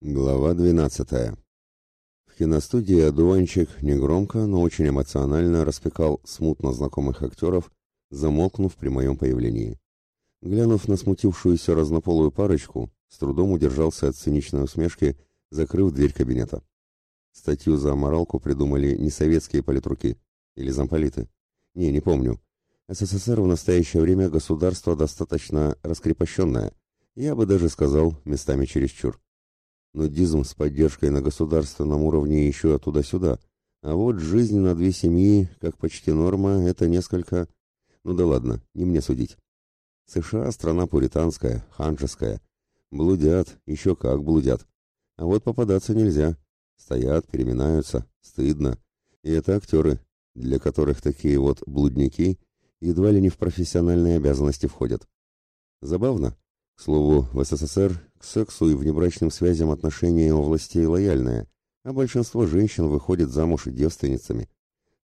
Глава 12. В киностудии одуванчик негромко, но очень эмоционально распекал смутно знакомых актеров, замолкнув при моем появлении. Глянув на смутившуюся разнополую парочку, с трудом удержался от циничной усмешки, закрыв дверь кабинета. Статью за моралку придумали не советские политруки или замполиты. Не, не помню. СССР в настоящее время государство достаточно раскрепощенное, я бы даже сказал, местами чересчур. Нудизм с поддержкой на государственном уровне еще туда-сюда, а вот жизнь на две семьи, как почти норма, это несколько... Ну да ладно, не мне судить. США страна пуританская, ханжеская. Блудят, еще как блудят. А вот попадаться нельзя. Стоят, переминаются, стыдно. И это актеры, для которых такие вот блудники едва ли не в профессиональные обязанности входят. Забавно, слову, в СССР к сексу и внебрачным связям отношения у властей лояльное, а большинство женщин выходит замуж девственницами.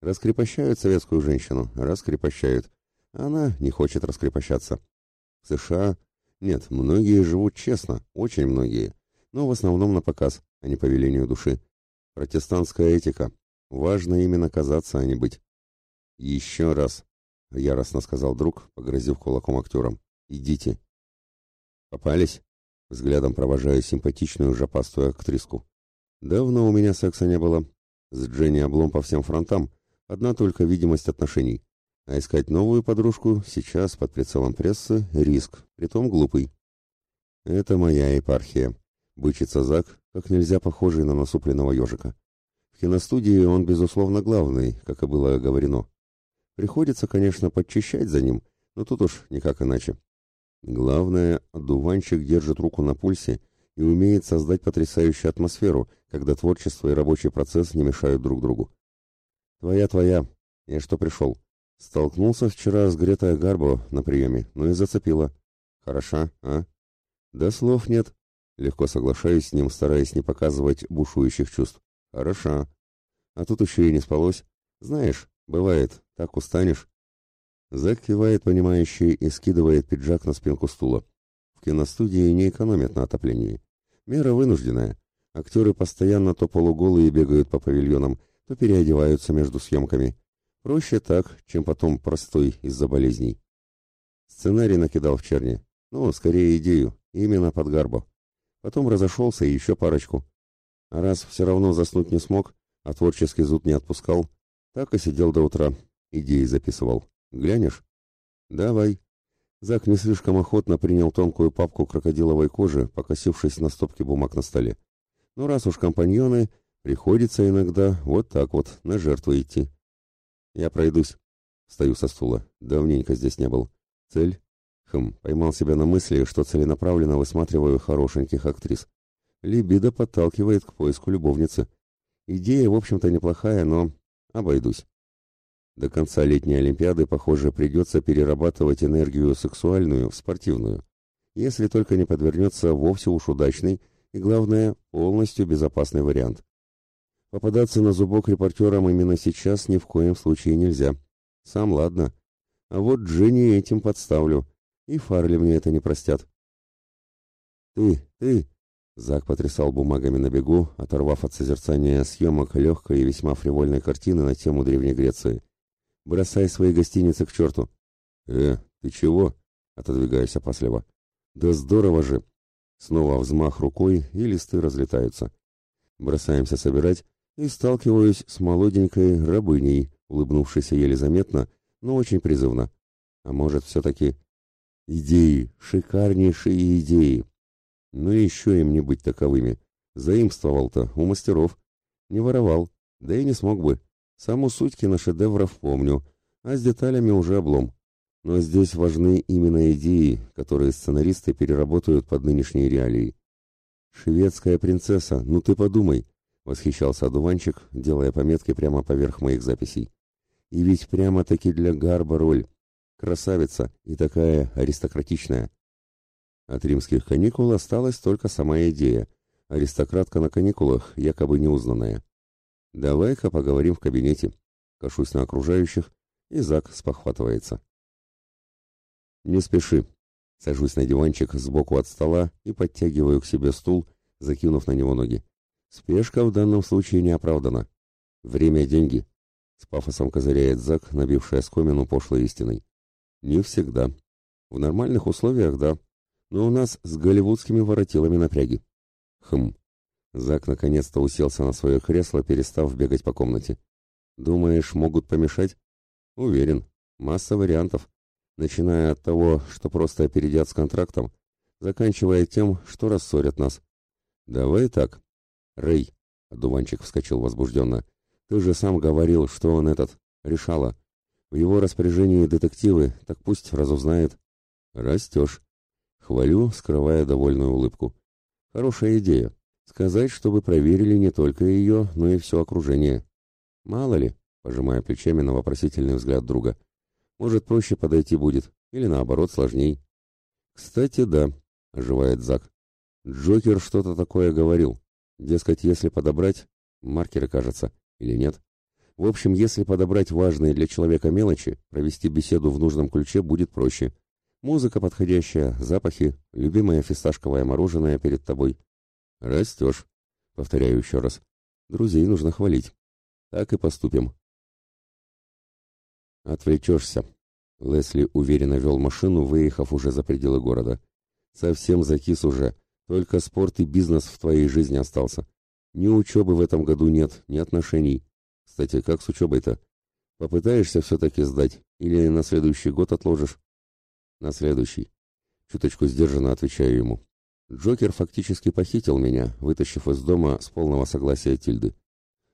Раскрепощают советскую женщину, раскрепощают. Она не хочет раскрепощаться. В США нет, многие живут честно, очень многие, но в основном на показ, а не по велению души. Протестантская этика. Важно именно казаться, а не быть. «Еще раз», — яростно сказал друг, погрозив кулаком актерам, — «идите, Попались? Взглядом провожаю симпатичную жопастую актриску. Давно у меня секса не было. С Дженни облом по всем фронтам. Одна только видимость отношений. А искать новую подружку сейчас под прицелом прессы — риск, притом глупый. Это моя епархия. Бычится Зак, как нельзя похожий на насупленного ежика. В киностудии он, безусловно, главный, как и было говорено. Приходится, конечно, подчищать за ним, но тут уж никак иначе. Главное, дуванчик держит руку на пульсе и умеет создать потрясающую атмосферу, когда творчество и рабочий процесс не мешают друг другу. Твоя, твоя. Я что пришел? Столкнулся вчера с Гретой Гарбо на приеме, ну и зацепила. Хороша, а? Да слов нет. Легко соглашаюсь с ним, стараясь не показывать бушующих чувств. Хороша. А тут еще и не спалось. Знаешь, бывает, так устанешь, Зак кивает понимающий и скидывает пиджак на спинку стула. В киностудии не экономят на отоплении. Мера вынужденная. Актеры постоянно то полуголые бегают по павильонам, то переодеваются между съемками. Проще так, чем потом простой из-за болезней. Сценарий накидал в черне. Ну, скорее идею, именно под гарбо. Потом разошелся и еще парочку. А раз все равно заснуть не смог, а творческий зуд не отпускал, так и сидел до утра, идеи записывал. Глянешь? Давай. Зак не слишком охотно принял тонкую папку крокодиловой кожи, покосившись на стопке бумаг на столе. Ну, раз уж компаньоны, приходится иногда вот так вот на жертву идти. Я пройдусь. Стою со стула. Давненько здесь не был. Цель? Хм, поймал себя на мысли, что целенаправленно высматриваю хорошеньких актрис. Либидо подталкивает к поиску любовницы. Идея, в общем-то, неплохая, но обойдусь. До конца летней Олимпиады, похоже, придется перерабатывать энергию сексуальную в спортивную, если только не подвернется вовсе уж удачный и, главное, полностью безопасный вариант. Попадаться на зубок репортерам именно сейчас ни в коем случае нельзя. Сам ладно. А вот Дженни этим подставлю, и Фарли мне это не простят. «Ты, ты!» Зак потрясал бумагами на бегу, оторвав от созерцания съемок легкой и весьма фривольной картины на тему Древней Греции. Бросай свои гостиницы к черту. Э, ты чего? Отодвигаюсь опасливо. Да здорово же. Снова взмах рукой, и листы разлетаются. Бросаемся собирать, и сталкиваюсь с молоденькой рабыней, улыбнувшейся еле заметно, но очень призывно. А может, все-таки... Идеи, шикарнейшие идеи. Ну еще им не быть таковыми. Заимствовал-то у мастеров. Не воровал, да и не смог бы. Саму суть киношедевров помню, а с деталями уже облом. Но здесь важны именно идеи, которые сценаристы переработают под нынешние реалии. «Шведская принцесса, ну ты подумай!» — восхищался одуванчик, делая пометки прямо поверх моих записей. «И ведь прямо-таки для Гарба роль. Красавица и такая аристократичная». От римских каникул осталась только сама идея. Аристократка на каникулах, якобы неузнанная. «Давай-ка поговорим в кабинете». Кашусь на окружающих, и Зак спохватывается. «Не спеши». Сажусь на диванчик сбоку от стола и подтягиваю к себе стул, закинув на него ноги. Спешка в данном случае не оправдана. Время – деньги. С пафосом козыряет Зак, набивший оскомину пошлой истиной. Не всегда. В нормальных условиях – да. Но у нас с голливудскими воротилами напряги. Хм. Зак наконец-то уселся на свое кресло, перестав бегать по комнате. Думаешь, могут помешать? Уверен. Масса вариантов. Начиная от того, что просто опередят с контрактом, заканчивая тем, что рассорят нас. Давай так. Рэй, одуванчик вскочил возбужденно. Ты же сам говорил, что он этот, решала. В его распоряжении детективы, так пусть разузнает. Растешь. Хвалю, скрывая довольную улыбку. Хорошая идея. Сказать, чтобы проверили не только ее, но и все окружение. Мало ли, пожимая плечами на вопросительный взгляд друга. Может, проще подойти будет, или наоборот, сложней. Кстати, да, оживает Зак. Джокер что-то такое говорил. Дескать, если подобрать, маркеры, кажется, или нет. В общем, если подобрать важные для человека мелочи, провести беседу в нужном ключе будет проще. Музыка подходящая, запахи, любимое фисташковое мороженое перед тобой. Растешь. Повторяю еще раз. Друзей нужно хвалить. Так и поступим. Отвлечешься. Лесли уверенно вел машину, выехав уже за пределы города. Совсем закис уже. Только спорт и бизнес в твоей жизни остался. Ни учебы в этом году нет, ни отношений. Кстати, как с учебой-то? Попытаешься все-таки сдать или на следующий год отложишь? На следующий. Чуточку сдержанно отвечаю ему. Джокер фактически похитил меня, вытащив из дома с полного согласия Тильды.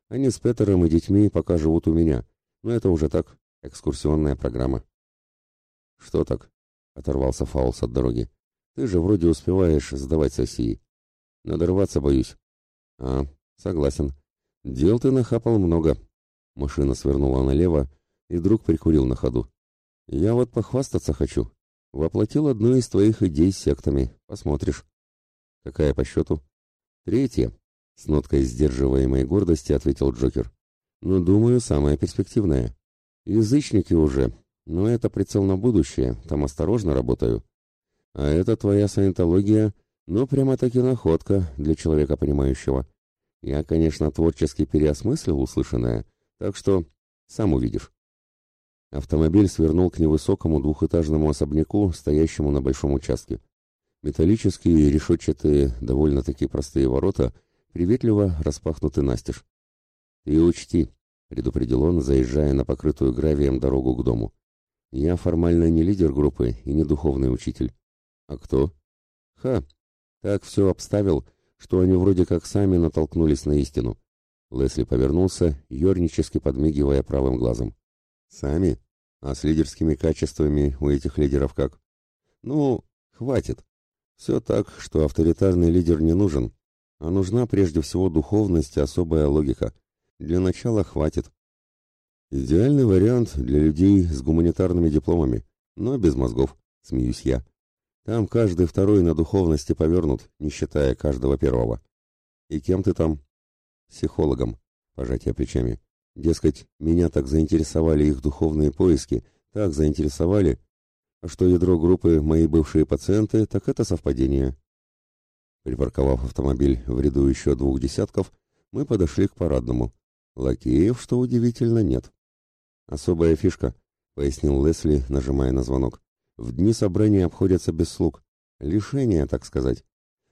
Они с Петером и детьми пока живут у меня, но это уже так, экскурсионная программа. «Что так?» — оторвался Фаулс от дороги. «Ты же вроде успеваешь сдавать сессии. Надорваться боюсь». «А, согласен. Дел ты нахапал много». Машина свернула налево, и друг прикурил на ходу. «Я вот похвастаться хочу. Воплотил одну из твоих идей сектами. Посмотришь». Какая по счету? Третья. С ноткой сдерживаемой гордости ответил Джокер. Но, думаю, самая перспективная. Язычники уже, но это прицел на будущее, там осторожно работаю. А это твоя саентология, ну, прямо-таки находка для человека понимающего. Я, конечно, творчески переосмыслил услышанное, так что сам увидишь. Автомобиль свернул к невысокому двухэтажному особняку, стоящему на большом участке. Металлические решетчатые, довольно-таки простые ворота приветливо распахнуты настежь. «И учти», — предупредил он, заезжая на покрытую гравием дорогу к дому. «Я формально не лидер группы и не духовный учитель». «А кто?» «Ха! Так все обставил, что они вроде как сами натолкнулись на истину». Лесли повернулся, ернически подмигивая правым глазом. «Сами? А с лидерскими качествами у этих лидеров как?» «Ну, хватит. Все так, что авторитарный лидер не нужен, а нужна прежде всего духовность и особая логика. Для начала хватит. Идеальный вариант для людей с гуманитарными дипломами, но без мозгов, смеюсь я. Там каждый второй на духовности повернут, не считая каждого первого. И кем ты там? Психологом, пожатие плечами. Дескать, меня так заинтересовали их духовные поиски, так заинтересовали, что ядро группы «Мои бывшие пациенты», так это совпадение. Припарковав автомобиль в ряду еще двух десятков, мы подошли к парадному. Лакеев, что удивительно, нет. «Особая фишка», — пояснил Лесли, нажимая на звонок. «В дни собрания обходятся без слуг. Лишение, так сказать.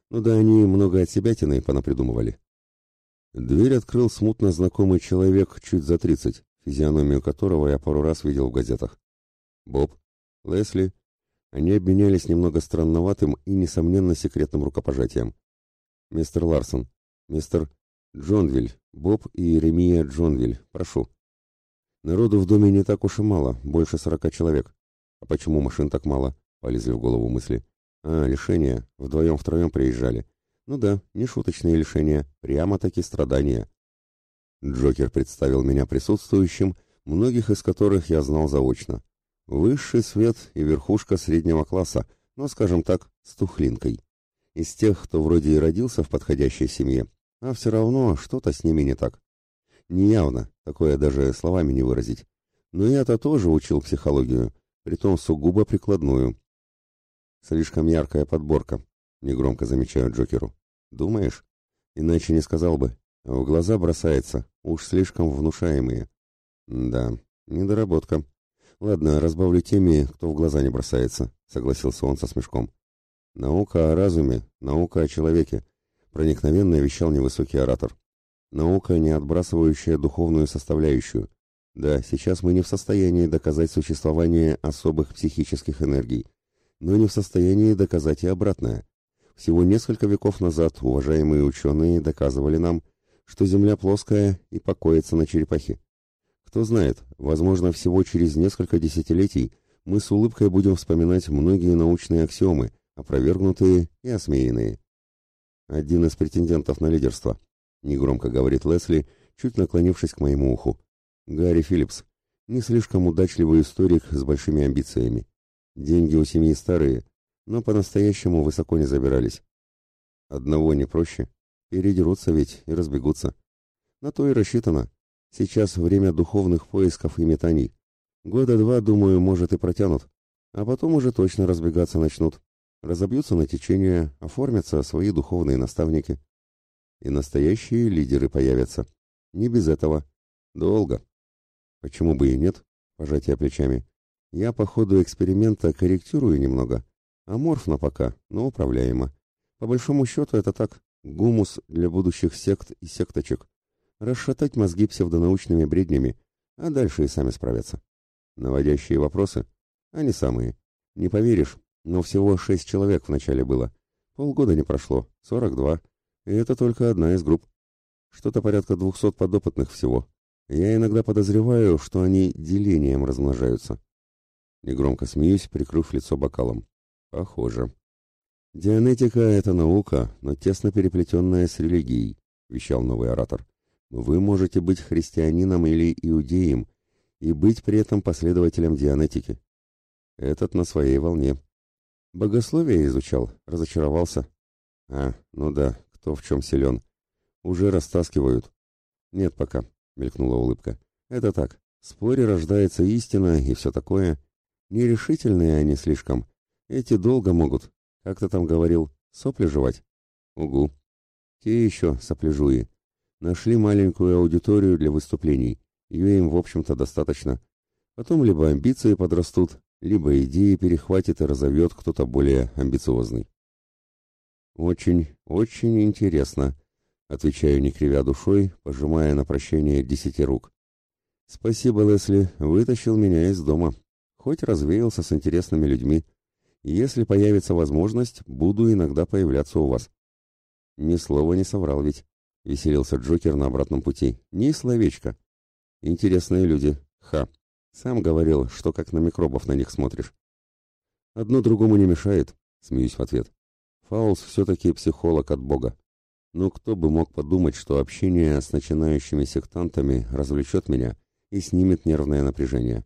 Ну да они много от себя тяны понапридумывали». Дверь открыл смутно знакомый человек чуть за тридцать, физиономию которого я пару раз видел в газетах. «Боб», Лесли. Они обменялись немного странноватым и, несомненно, секретным рукопожатием. «Мистер Ларсон, мистер Джонвиль, Боб и Еремия Джонвиль, прошу». «Народу в доме не так уж и мало, больше сорока человек». «А почему машин так мало?» — полезли в голову мысли. «А, лишения. Вдвоем-втроем приезжали. Ну да, не шуточные лишения, прямо-таки страдания». Джокер представил меня присутствующим, многих из которых я знал заочно. Высший свет и верхушка среднего класса, но, скажем так, с тухлинкой. Из тех, кто вроде и родился в подходящей семье, а все равно что-то с ними не так. Неявно, такое даже словами не выразить. Но я-то тоже учил психологию, притом сугубо прикладную. Слишком яркая подборка, негромко замечаю Джокеру. Думаешь? Иначе не сказал бы. В глаза бросается, уж слишком внушаемые. Да, недоработка. Ладно, разбавлю теми, кто в глаза не бросается, согласился он со смешком. Наука о разуме, наука о человеке, проникновенно вещал невысокий оратор. Наука, не отбрасывающая духовную составляющую. Да, сейчас мы не в состоянии доказать существование особых психических энергий, но не в состоянии доказать и обратное. Всего несколько веков назад уважаемые ученые доказывали нам, что Земля плоская и покоится на черепахе. Кто знает, возможно, всего через несколько десятилетий мы с улыбкой будем вспоминать многие научные аксиомы, опровергнутые и осмеянные. Один из претендентов на лидерство, негромко говорит Лесли, чуть наклонившись к моему уху. Гарри Филлипс, не слишком удачливый историк с большими амбициями. Деньги у семьи старые, но по-настоящему высоко не забирались. Одного не проще. Передерутся ведь и разбегутся. На то и рассчитано. Сейчас время духовных поисков и метаний. Года два, думаю, может и протянут. А потом уже точно разбегаться начнут. Разобьются на течение, оформятся свои духовные наставники. И настоящие лидеры появятся. Не без этого. Долго. Почему бы и нет? Пожатие плечами. Я по ходу эксперимента корректирую немного. Аморфно пока, но управляемо. По большому счету это так, гумус для будущих сект и секточек. Расшатать мозги псевдонаучными бреднями, а дальше и сами справятся. Наводящие вопросы? Они самые. Не поверишь, но всего шесть человек вначале было. Полгода не прошло, сорок два. И это только одна из групп. Что-то порядка двухсот подопытных всего. Я иногда подозреваю, что они делением размножаются. Негромко смеюсь, прикрыв лицо бокалом. Похоже. Дианетика — это наука, но тесно переплетенная с религией, вещал новый оратор. Вы можете быть христианином или иудеем и быть при этом последователем дианетики. Этот на своей волне. Богословие изучал, разочаровался. А, ну да, кто в чем силен. Уже растаскивают. Нет пока, мелькнула улыбка. Это так, в споре рождается истина и все такое. Нерешительные они слишком. Эти долго могут. Как ты там говорил, сопли жевать? Угу. Те еще сопляжуи. Нашли маленькую аудиторию для выступлений. Ее им, в общем-то, достаточно. Потом либо амбиции подрастут, либо идеи перехватит и разовьет кто-то более амбициозный. «Очень, очень интересно», — отвечаю, не кривя душой, пожимая на прощение десяти рук. «Спасибо, Лесли, вытащил меня из дома хоть развеялся с интересными людьми. Если появится возможность, буду иногда появляться у вас. Ни слова не соврал ведь, веселился Джокер на обратном пути. Ни словечко. Интересные люди. Ха. Сам говорил, что как на микробов на них смотришь. Одно другому не мешает, смеюсь в ответ. Фаулс все-таки психолог от Бога. Но кто бы мог подумать, что общение с начинающими сектантами развлечет меня и снимет нервное напряжение.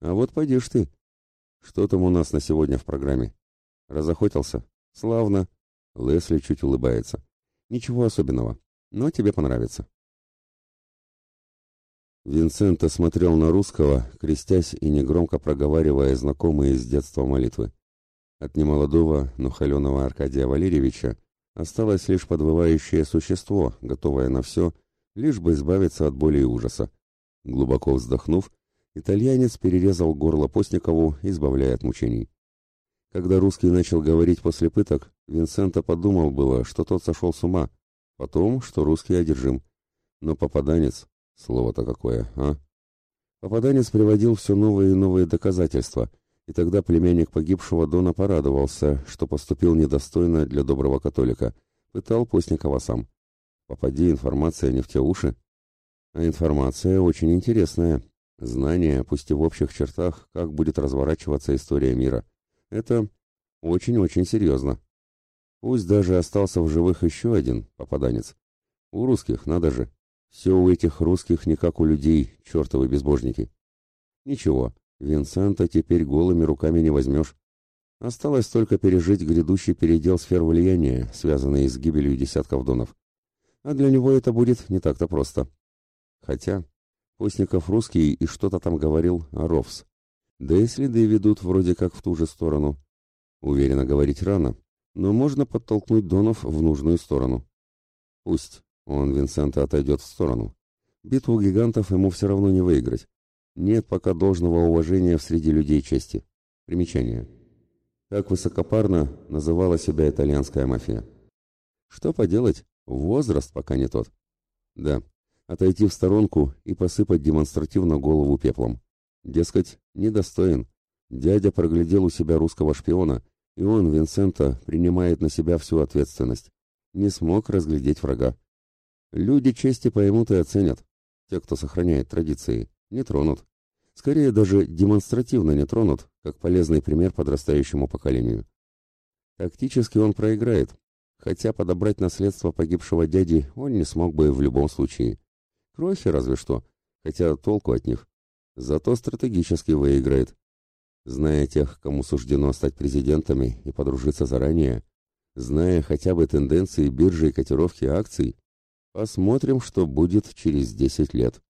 А вот пойдешь ты. Что там у нас на сегодня в программе? Разохотился? Славно. Лесли чуть улыбается. Ничего особенного, но тебе понравится. Винсент смотрел на русского, крестясь и негромко проговаривая знакомые с детства молитвы. От немолодого, но холеного Аркадия Валерьевича осталось лишь подвывающее существо, готовое на все, лишь бы избавиться от боли и ужаса. Глубоко вздохнув, Итальянец перерезал горло Постникову, избавляя от мучений. Когда русский начал говорить после пыток, Винсента подумал было, что тот сошел с ума, потом, что русский одержим. Но попаданец, слово-то какое, а? Попаданец приводил все новые и новые доказательства, и тогда племянник погибшего Дона порадовался, что поступил недостойно для доброго католика, пытал Постникова сам. Попади информация не в те уши. А информация очень интересная, Знание, пусть и в общих чертах, как будет разворачиваться история мира. Это очень-очень серьезно. Пусть даже остался в живых еще один попаданец. У русских, надо же. Все у этих русских не как у людей, чертовы безбожники. Ничего, Винсента теперь голыми руками не возьмешь. Осталось только пережить грядущий передел сфер влияния, связанный с гибелью десятков донов. А для него это будет не так-то просто. Хотя, Постников русский и что-то там говорил о Ровс. Да и следы ведут вроде как в ту же сторону. Уверенно говорить рано, но можно подтолкнуть Донов в нужную сторону. Пусть он Винсента отойдет в сторону. Битву гигантов ему все равно не выиграть. Нет пока должного уважения в среди людей чести. Примечание. Как высокопарно называла себя итальянская мафия. Что поделать, возраст пока не тот. Да, отойти в сторонку и посыпать демонстративно голову пеплом. Дескать, недостоин. Дядя проглядел у себя русского шпиона, и он, Винсента, принимает на себя всю ответственность. Не смог разглядеть врага. Люди чести поймут и оценят. Те, кто сохраняет традиции, не тронут. Скорее даже демонстративно не тронут, как полезный пример подрастающему поколению. Тактически он проиграет, хотя подобрать наследство погибшего дяди он не смог бы в любом случае. Крохи разве что, хотя толку от них. Зато стратегически выиграет. Зная тех, кому суждено стать президентами и подружиться заранее, зная хотя бы тенденции биржи и котировки акций, посмотрим, что будет через 10 лет.